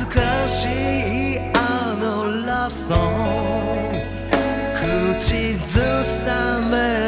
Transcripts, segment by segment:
懐かしいあのラブソング。口ずさめ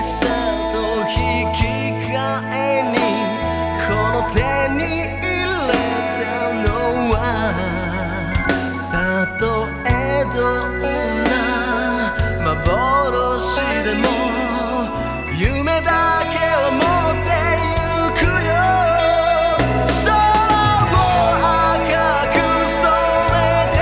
と引き換えにこの手に入れたのは」「たとえどんな幻でも夢だけは持ってゆくよ空を赤く染めて